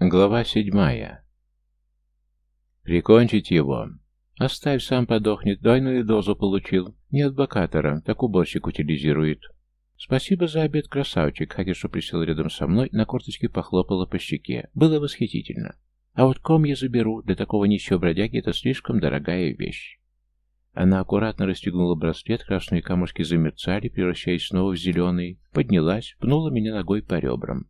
Глава седьмая. Прикончить его. Оставь, сам подохнет, двойную дозу получил. Не от бакатора, так уборщик утилизирует. Спасибо за обед, красавчик. Хакерша присел рядом со мной, на корточке похлопала по щеке. Было восхитительно. А вот ком я заберу, для такого нищего бродяги это слишком дорогая вещь. Она аккуратно расстегнула браслет, красные камушки замерцали, превращаясь снова в зеленые, поднялась, пнула меня ногой по ребрам.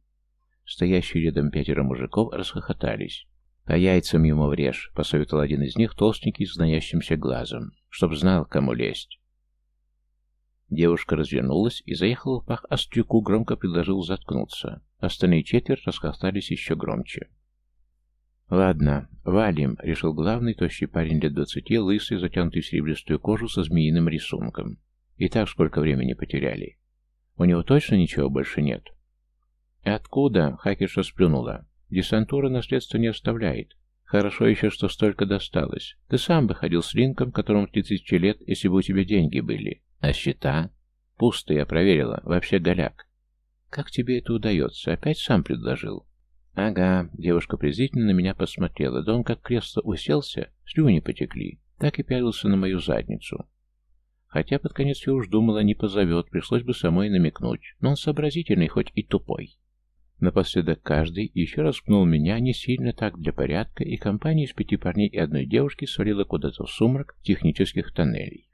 Стоящие рядом пятеро мужиков расхохотались. «По яйцам ему врежь», — посоветовал один из них, толстенький, с знающимся глазом, чтоб знал, кому лезть. Девушка развернулась и заехала в пах, а Стюку громко предложил заткнуться. Остальные четверть расхохотались еще громче. «Ладно, валим», — решил главный, тощий парень лет двадцати, лысый, затянутый в серебристую кожу со змеиным рисунком. И так сколько времени потеряли. У него точно ничего больше нет?» «Откуда?» — хакерша сплюнула. «Десантура наследство не оставляет. Хорошо еще, что столько досталось. Ты сам бы ходил с Линком, которому тысячи лет, если бы у тебя деньги были. А счета? Пусто, я проверила. Вообще голяк. Как тебе это удается? Опять сам предложил?» «Ага», — девушка презрительно на меня посмотрела. Да он как кресло уселся, слюни потекли. Так и пялился на мою задницу. Хотя под конец я уж думала, не позовет, пришлось бы самой намекнуть. Но он сообразительный, хоть и тупой. Напоследок каждый еще раз пнул меня не сильно так для порядка, и компания из пяти парней и одной девушки свалила куда-то в сумрак технических тоннелей.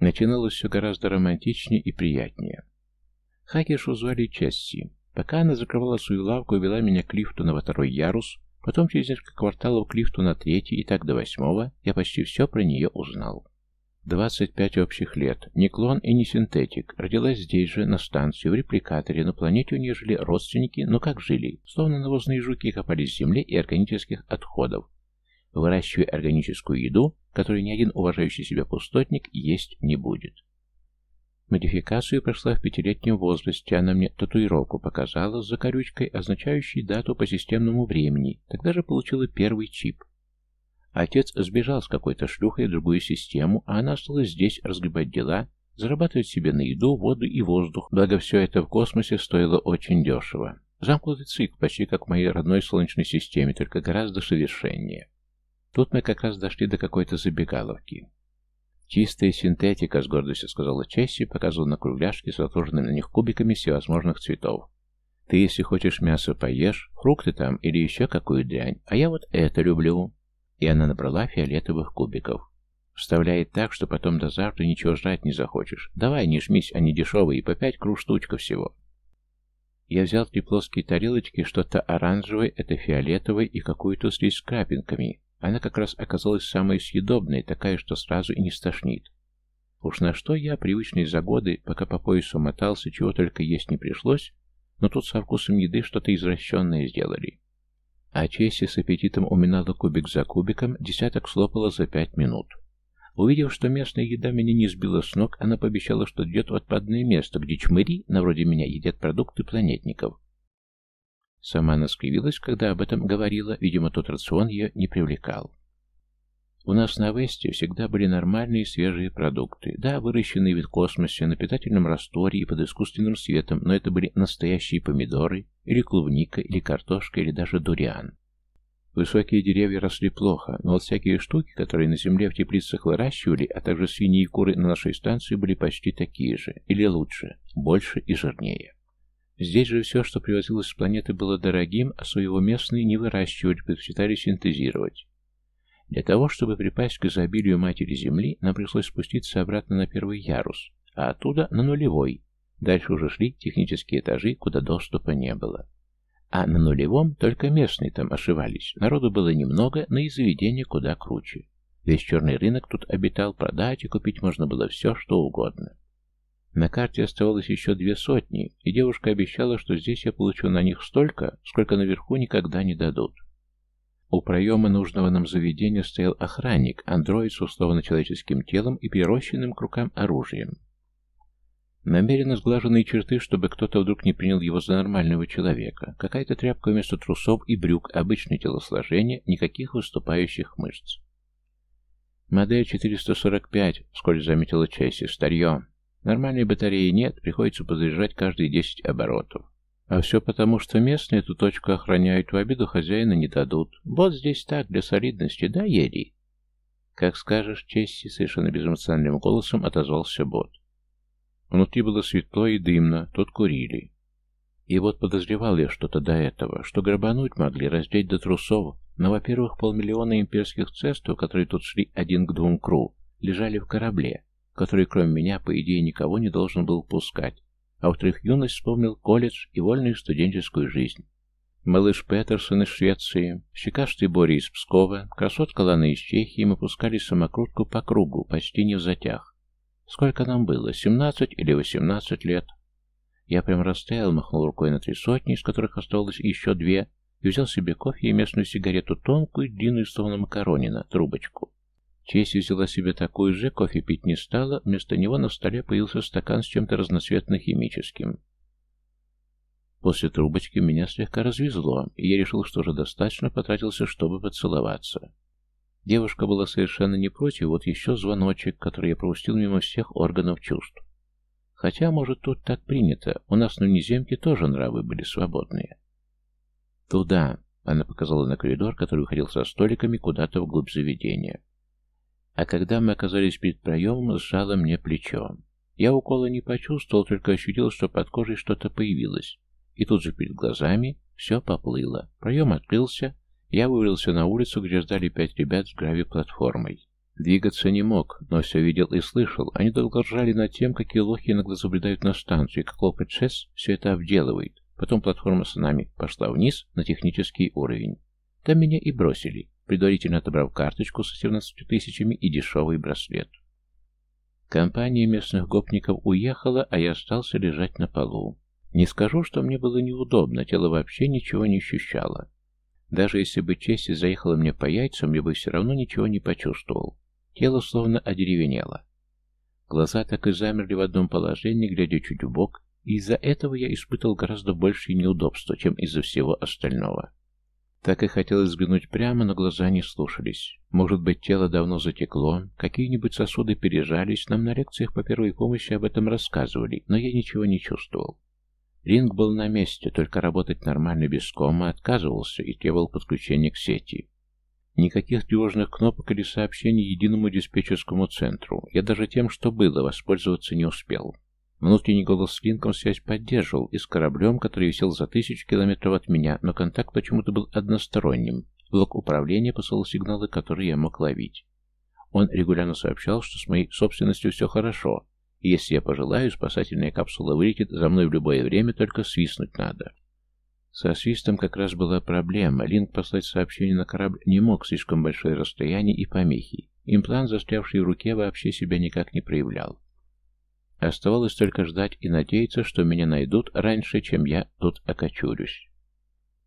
Начиналось все гораздо романтичнее и приятнее. Хакершу звали Чесси. Пока она закрывала свою лавку и вела меня к лифту на второй ярус, потом через несколько кварталов к лифту на третий и так до восьмого, я почти все про нее узнал. 25 общих лет. Не клон и не синтетик. Родилась здесь же, на станции, в репликаторе. На планете у нее жили родственники, но как жили? Словно навозные жуки копали с земли и органических отходов, выращивая органическую еду, которую ни один уважающий себя пустотник есть не будет. Модификацию прошла в пятилетнем возрасте, она мне татуировку показала с закорючкой, означающей дату по системному времени, тогда же получила первый чип. Отец сбежал с какой-то шлюхой в другую систему, а она осталась здесь разгребать дела, зарабатывать себе на еду, воду и воздух, благо все это в космосе стоило очень дешево. Замкнутый цикл, почти как в моей родной Солнечной системе, только гораздо совершеннее. Тут мы как раз дошли до какой-то забегаловки. «Чистая синтетика», — с гордостью сказала Чесси, показывая на кругляшки с отложенными на них кубиками всевозможных цветов. «Ты, если хочешь мясо, поешь, фрукты там или еще какую дрянь, а я вот это люблю» и она набрала фиолетовых кубиков. Вставляет так, что потом до завтра ничего жрать не захочешь. Давай, не жмись, они дешевые, и по пять круг штучка всего. Я взял три плоские тарелочки, что-то оранжевое, это фиолетовое и какую-то слизь с крапинками. Она как раз оказалась самой съедобной, такая, что сразу и не стошнит. Уж на что я, привычный за годы, пока по поясу мотался, чего только есть не пришлось, но тут со вкусом еды что-то извращенное сделали. А Чесси с аппетитом уминала кубик за кубиком, десяток слопала за пять минут. Увидев, что местная еда меня не сбила с ног, она пообещала, что идет в отпадное место, где чмыри, на вроде меня, едят продукты планетников. Сама она скривилась, когда об этом говорила, видимо, тот рацион ее не привлекал. У нас на Весте всегда были нормальные свежие продукты. Да, выращенные в космосе, на питательном растворе и под искусственным светом, но это были настоящие помидоры, или клубника, или картошка, или даже дуриан. Высокие деревья росли плохо, но вот всякие штуки, которые на земле в теплицах выращивали, а также свиньи и куры на нашей станции были почти такие же, или лучше, больше и жирнее. Здесь же все, что привозилось с планеты, было дорогим, а своего местные не выращивали, предпочитали синтезировать. Для того, чтобы припасть к изобилию Матери Земли, нам пришлось спуститься обратно на первый ярус, а оттуда на нулевой. Дальше уже шли технические этажи, куда доступа не было. А на нулевом только местные там ошивались. Народу было немного, но и заведение куда круче. Весь черный рынок тут обитал, продать и купить можно было все, что угодно. На карте оставалось еще две сотни, и девушка обещала, что здесь я получу на них столько, сколько наверху никогда не дадут. У проема нужного нам заведения стоял охранник, андроид с условно-человеческим телом и прирощенным к рукам оружием. Намеренно сглаженные черты, чтобы кто-то вдруг не принял его за нормального человека. Какая-то тряпка вместо трусов и брюк, обычное телосложение, никаких выступающих мышц. «Модель 445», — вскоре заметила Чесси, — «старье. Нормальной батареи нет, приходится подзаряжать каждые 10 оборотов. А все потому, что местные эту точку охраняют, в обиду хозяина не дадут. Вот здесь так, для солидности, да, Ери? Как скажешь, Чесси, совершенно безэмоциональным голосом отозвался Бот. Внутри было светло и дымно, тут курили. И вот подозревал я что-то до этого, что грабануть могли, раздеть до трусов, но, во-первых, полмиллиона имперских цестов, которые тут шли один к двум кру, лежали в корабле, который, кроме меня, по идее, никого не должен был пускать. А во-вторых, юность вспомнил колледж и вольную студенческую жизнь. Малыш Петерсон из Швеции, щекастый Боря из Пскова, красотка Лана из Чехии, мы пускали самокрутку по кругу, почти не в затях. Сколько нам было, семнадцать или восемнадцать лет? Я прям растаял, махнул рукой на три сотни, из которых оставалось еще две, и взял себе кофе и местную сигарету, тонкую, длинную, словно макаронина, трубочку. Честь взяла себе такую же, кофе пить не стала, вместо него на столе появился стакан с чем-то разноцветно-химическим. После трубочки меня слегка развезло, и я решил, что уже достаточно потратился, чтобы поцеловаться. Девушка была совершенно не против, вот еще звоночек, который я пропустил мимо всех органов чувств. Хотя, может, тут так принято, у нас на Низемке тоже нравы были свободные. «Туда!» — она показала на коридор, который уходил со столиками куда-то вглубь заведения. А когда мы оказались перед проемом, сжало мне плечо. Я укола не почувствовал, только ощутил, что под кожей что-то появилось. И тут же перед глазами все поплыло. Проем открылся, я вывалился на улицу, где ждали пять ребят с грави-платформой. Двигаться не мог, но все видел и слышал. Они долго ржали над тем, какие лохи иногда заблюдают на станцию, как лопать ШЭС все это обделывает. Потом платформа с нами пошла вниз на технический уровень. Там меня и бросили предварительно отобрав карточку со 17 тысячами и дешевый браслет. Компания местных гопников уехала, а я остался лежать на полу. Не скажу, что мне было неудобно, тело вообще ничего не ощущало. Даже если бы честь заехала мне по яйцам, я бы все равно ничего не почувствовал. Тело словно одеревенело. Глаза так и замерли в одном положении, глядя чуть в бок, и из-за этого я испытал гораздо большее неудобства, чем из-за всего остального. Так и хотелось взглянуть прямо, но глаза не слушались. Может быть, тело давно затекло, какие-нибудь сосуды пережались, нам на лекциях по первой помощи об этом рассказывали, но я ничего не чувствовал. Ринг был на месте, только работать нормально без кома отказывался и требовал подключения к сети. Никаких тревожных кнопок или сообщений единому диспетчерскому центру. Я даже тем, что было, воспользоваться не успел. Внутренний голос с Линком связь поддерживал и с кораблем, который висел за тысячу километров от меня, но контакт почему-то был односторонним. Блок управления посылал сигналы, которые я мог ловить. Он регулярно сообщал, что с моей собственностью все хорошо, и если я пожелаю, спасательная капсула вылетит за мной в любое время, только свистнуть надо. Со свистом как раз была проблема. Линк послать сообщение на корабль не мог, слишком большое расстояние и помехи. Имплант, застрявший в руке, вообще себя никак не проявлял. Оставалось только ждать и надеяться, что меня найдут раньше, чем я тут окочурюсь.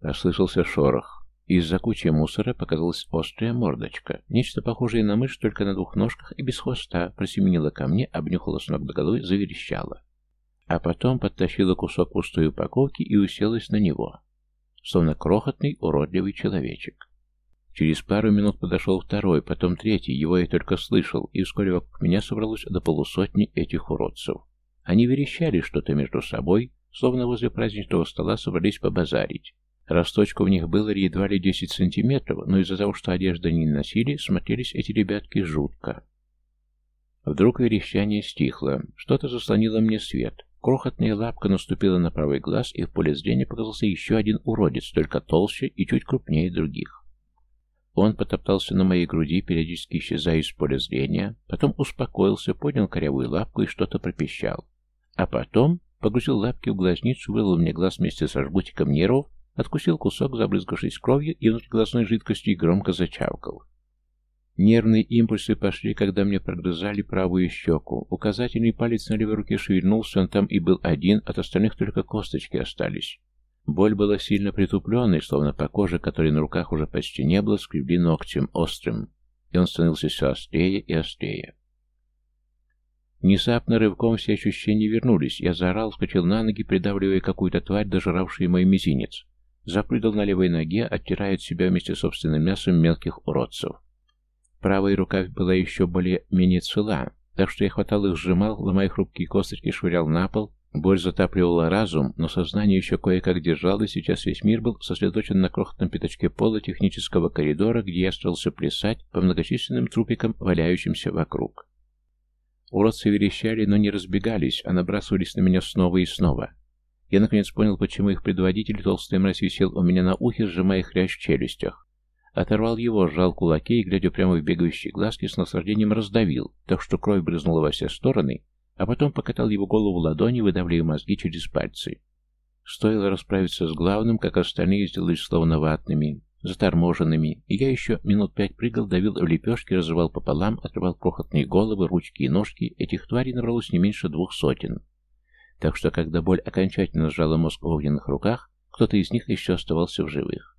Послышался шорох. Из-за кучи мусора показалась острая мордочка. Нечто похожее на мышь, только на двух ножках и без хвоста, просеменила ко мне, обнюхала с ног до головы, заверещала. А потом подтащила кусок пустой упаковки и уселась на него. Словно крохотный, уродливый человечек. Через пару минут подошел второй, потом третий, его я только слышал, и вскоре вокруг меня собралось до полусотни этих уродцев. Они верещали что-то между собой, словно возле праздничного стола собрались побазарить. Росточка в них было едва ли 10 сантиметров, но из-за того, что одежды не носили, смотрелись эти ребятки жутко. Вдруг верещание стихло, что-то заслонило мне свет. Крохотная лапка наступила на правый глаз, и в поле зрения показался еще один уродец, только толще и чуть крупнее других. Он потоптался на моей груди, периодически исчезая из поля зрения, потом успокоился, поднял корявую лапку и что-то пропищал. А потом погрузил лапки в глазницу, вылил мне глаз вместе со жгутиком нервов, откусил кусок, забрызгавшись кровью и внутриглазной жидкостью и громко зачавкал. Нервные импульсы пошли, когда мне прогрызали правую щеку. Указательный палец на левой руке шевельнулся, он там и был один, от остальных только косточки остались. Боль была сильно притупленной, словно по коже, которой на руках уже почти не было, скребли ногтем острым, и он становился все острее и острее. Внезапно рывком все ощущения вернулись. Я заорал, скочил на ноги, придавливая какую-то тварь, дожравшую мой мизинец. Запрыгал на левой ноге, оттирая от себя вместе с собственным мясом мелких уродцев. Правая рука была еще более-менее цела, так что я хватал их, сжимал, ломая хрупкие косточки, швырял на пол, Боль затапливала разум, но сознание еще кое-как держало, и сейчас весь мир был сосредоточен на крохотном пятачке пола технического коридора, где я старался плясать по многочисленным трупикам, валяющимся вокруг. Уродцы верещали, но не разбегались, а набрасывались на меня снова и снова. Я наконец понял, почему их предводитель, толстый мразь, висел у меня на ухе, сжимая хрящ в челюстях. Оторвал его, сжал кулаки и, глядя прямо в бегающие глазки, с наслаждением раздавил, так что кровь брызнула во все стороны, а потом покатал его голову ладони, выдавливая мозги через пальцы. Стоило расправиться с главным, как остальные сделались словно ватными, заторможенными, и я еще минут пять прыгал, давил в лепешки, разрывал пополам, отрывал крохотные головы, ручки и ножки, этих тварей набралось не меньше двух сотен. Так что, когда боль окончательно сжала мозг в огненных руках, кто-то из них еще оставался в живых.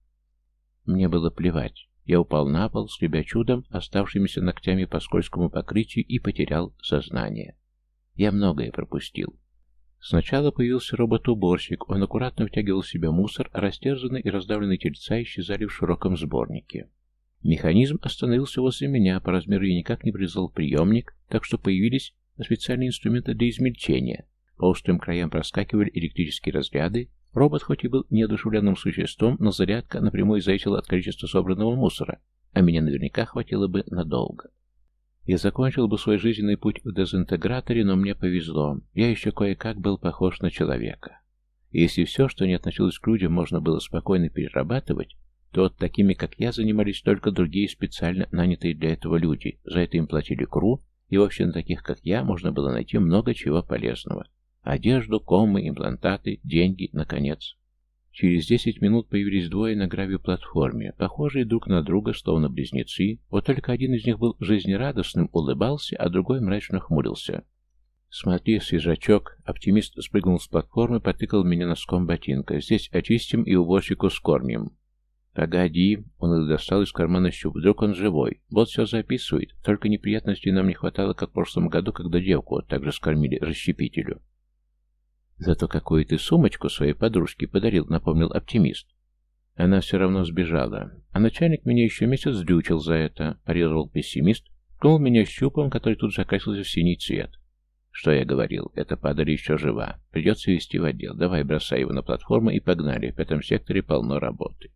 Мне было плевать. Я упал на пол, скребя чудом, оставшимися ногтями по скользкому покрытию, и потерял сознание. Я многое пропустил. Сначала появился робот-уборщик. Он аккуратно втягивал в себя мусор, растерзанные и раздавленные тельца исчезали в широком сборнике. Механизм остановился возле меня, по размеру я никак не призвал приемник, так что появились специальные инструменты для измельчения. По острым краям проскакивали электрические разряды. Робот хоть и был неодушевленным существом, но зарядка напрямую зависела от количества собранного мусора, а меня наверняка хватило бы надолго. Я закончил бы свой жизненный путь в дезинтеграторе, но мне повезло. Я еще кое-как был похож на человека. И если все, что не относилось к людям, можно было спокойно перерабатывать, то вот такими, как я, занимались только другие специально нанятые для этого люди. За это им платили КРУ, и вообще на таких, как я, можно было найти много чего полезного. Одежду, комы, имплантаты, деньги, наконец. Через десять минут появились двое на гравию-платформе, похожие друг на друга, словно близнецы. Вот только один из них был жизнерадостным, улыбался, а другой мрачно хмурился. «Смотри, свежачок!» Оптимист спрыгнул с платформы, потыкал меня носком ботинка. «Здесь очистим и уборщику скормим». «Погоди!» Он достал из кармана щуп. «Вдруг он живой? Вот все записывает. Только неприятностей нам не хватало, как в прошлом году, когда девку также скормили расщепителю». «Зато какую ты сумочку своей подружке подарил», — напомнил оптимист. Она все равно сбежала. А начальник меня еще месяц дрючил за это, парировал пессимист, ткнул меня щупом, который тут же окрасился в синий цвет. Что я говорил, эта падаль еще жива. Придется вести в отдел. Давай, бросай его на платформу и погнали. В пятом секторе полно работы.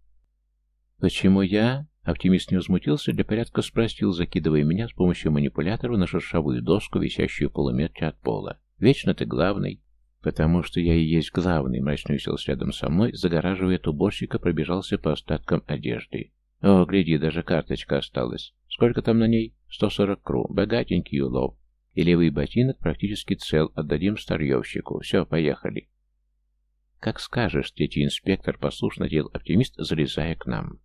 Почему я? Оптимист не возмутился, для порядка спросил, закидывая меня с помощью манипулятора на шершавую доску, висящую полуметре от пола. Вечно ты главный. «Потому что я и есть главный», — мрачно уселся рядом со мной, загораживая от уборщика, пробежался по остаткам одежды. «О, гляди, даже карточка осталась. Сколько там на ней? 140 кру. Богатенький улов. И левый ботинок практически цел. Отдадим старьевщику. Все, поехали». «Как скажешь, третий инспектор послушно делал оптимист, залезая к нам».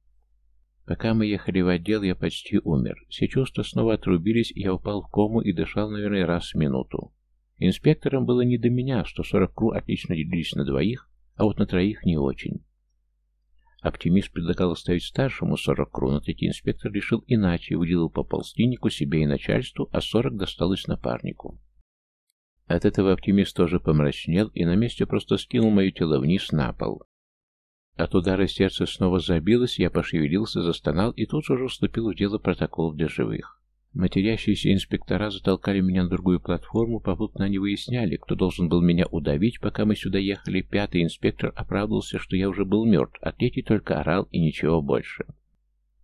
Пока мы ехали в отдел, я почти умер. Все чувства снова отрубились, я упал в кому и дышал, наверное, раз в минуту. Инспекторам было не до меня, что 40 кру отлично делились на двоих, а вот на троих не очень. Оптимист предлагал оставить старшему 40 кру, но третий инспектор решил иначе, выделил по полстиннику себе и начальству, а 40 досталось напарнику. От этого оптимист тоже помрачнел и на месте просто скинул мое тело вниз на пол. От удара сердце снова забилось, я пошевелился, застонал и тут же уже вступил в дело протокол для живых. Матерящиеся инспектора затолкали меня на другую платформу, попутно они выясняли, кто должен был меня удавить, пока мы сюда ехали. Пятый инспектор оправдывался, что я уже был мертв, а третий только орал и ничего больше.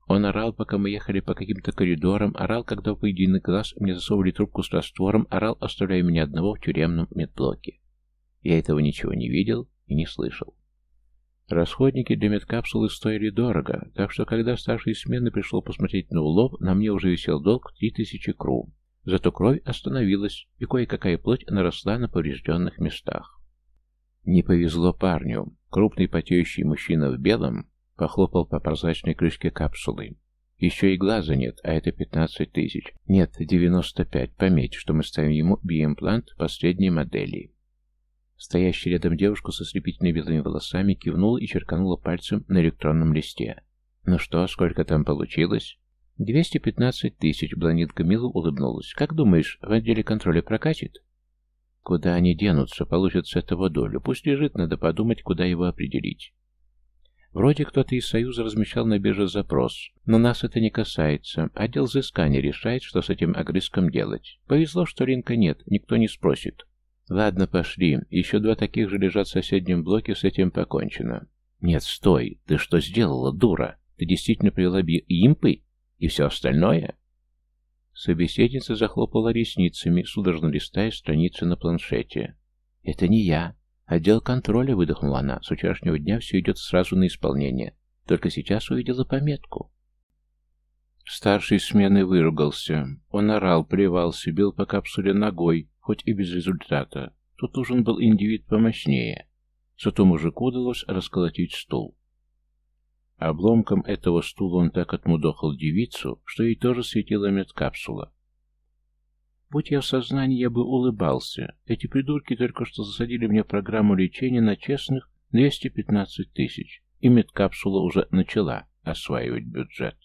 Он орал, пока мы ехали по каким-то коридорам, орал, когда в единый глаз мне засовывали трубку с раствором, орал, оставляя меня одного в тюремном медблоке. Я этого ничего не видел и не слышал. Расходники для медкапсулы стоили дорого, так что когда старший смены пришел посмотреть на улов, на мне уже висел долг в 3000 кру. Зато кровь остановилась, и кое-какая плоть наросла на поврежденных местах. Не повезло парню. Крупный потеющий мужчина в белом похлопал по прозрачной крышке капсулы. Еще и глаза нет, а это 15 тысяч. Нет, 95. Пометь, что мы ставим ему биимплант последней модели. Стоящая рядом девушка со слепительными белыми волосами кивнула и черканула пальцем на электронном листе. «Ну что, сколько там получилось?» «Двести пятнадцать тысяч», — блондинка мило улыбнулась. «Как думаешь, в отделе контроля прокатит?» «Куда они денутся, получат с этого долю. Пусть лежит, надо подумать, куда его определить». Вроде кто-то из Союза размещал на бирже запрос, но нас это не касается. Отдел взыскания решает, что с этим огрызком делать. Повезло, что рынка нет, никто не спросит. Ладно, пошли. Еще два таких же лежат в соседнем блоке, с этим покончено. Нет, стой. Ты что сделала, дура? Ты действительно привела би импы? И все остальное? Собеседница захлопала ресницами, судорожно листая страницы на планшете. «Это не я. Отдел контроля», — выдохнула она. «С вчерашнего дня все идет сразу на исполнение. Только сейчас увидела пометку». Старший смены выругался. Он орал, плевался, бил по капсуле ногой, хоть и без результата. Тут нужен был индивид помощнее. Зато мужику удалось расколотить стул. Обломком этого стула он так отмудохал девицу, что ей тоже светила медкапсула. Будь я в сознании, я бы улыбался. Эти придурки только что засадили мне программу лечения на честных 215 тысяч, и медкапсула уже начала осваивать бюджет.